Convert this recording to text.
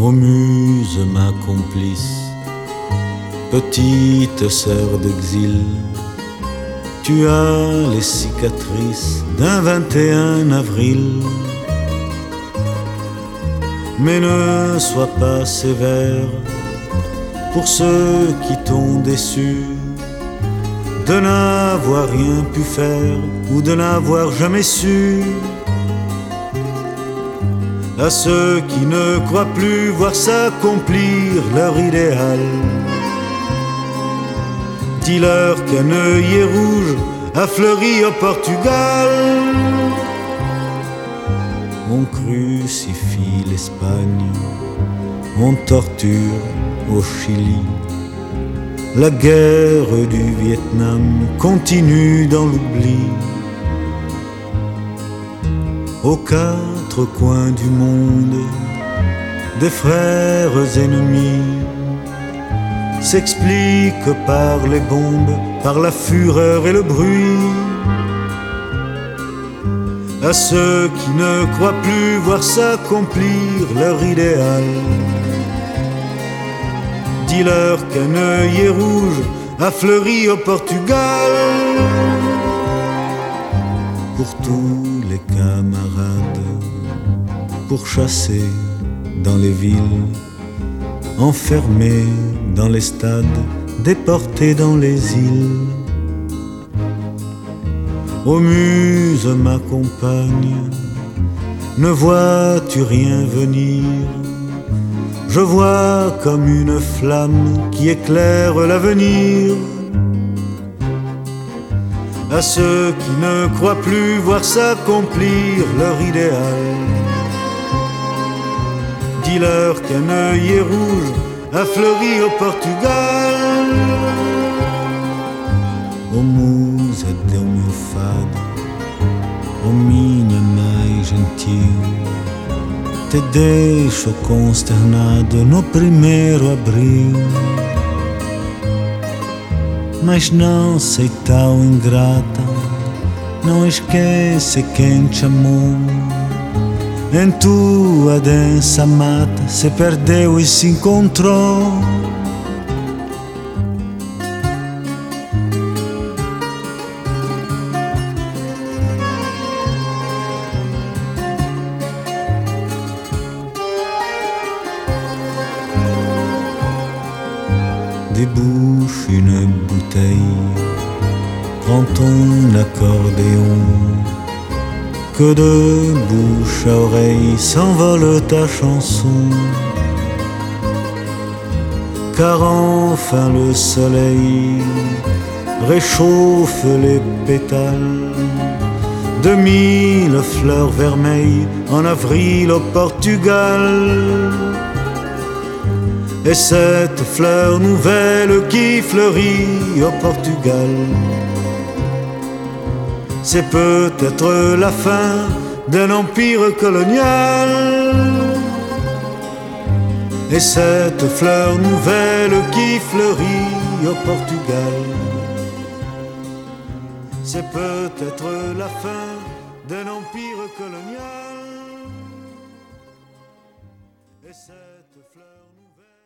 Ô muse, ma complice, petite sœur d'exil, tu as les cicatrices d'un 21 avril. Mais ne sois pas sévère pour ceux qui t'ont déçu de n'avoir rien pu faire ou de n'avoir jamais su. À ceux qui ne croient plus voir s'accomplir leur idéal, dis-leur qu'un œillet rouge a fleuri au Portugal. On crucifie l'Espagne, on torture au Chili. La guerre du Vietnam continue dans l'oubli. Aux coins du monde, des frères ennemis s'expliquent par les bombes, par la fureur et le bruit. À ceux qui ne croient plus voir s'accomplir leur idéal, dis-leur qu'un œillet rouge a fleuri au Portugal. Pour tous les camarades, pour chasser dans les villes, enfermés dans les stades, déportés dans les îles. Ô muse, ma compagne, ne vois-tu rien venir? Je vois comme une flamme qui éclaire l'avenir. À ceux qui ne croient plus voir s'accomplir leur idéal, dis-leur qu'un œillet rouge a fleuri au Portugal. Ô musa deu meu fado, ô minha mais gentil, te deixo consternado no primeiro abril. Mas não sei tão ingrata, não esquece quem te amou. Em tua densa mata se perdeu e se encontrou. débouche une bouteille, prends ton accordéon, que de bouche à oreille s'envole ta chanson. Car enfin le soleil réchauffe les pétales de mille fleurs vermeilles en avril au Portugal. Et cette fleur nouvelle qui fleurit au Portugal, c'est peut-être la fin d'un empire colonial. Et cette fleur nouvelle qui fleurit au Portugal, c'est peut-être la fin d'un empire colonial. Et cette fleur nouvelle.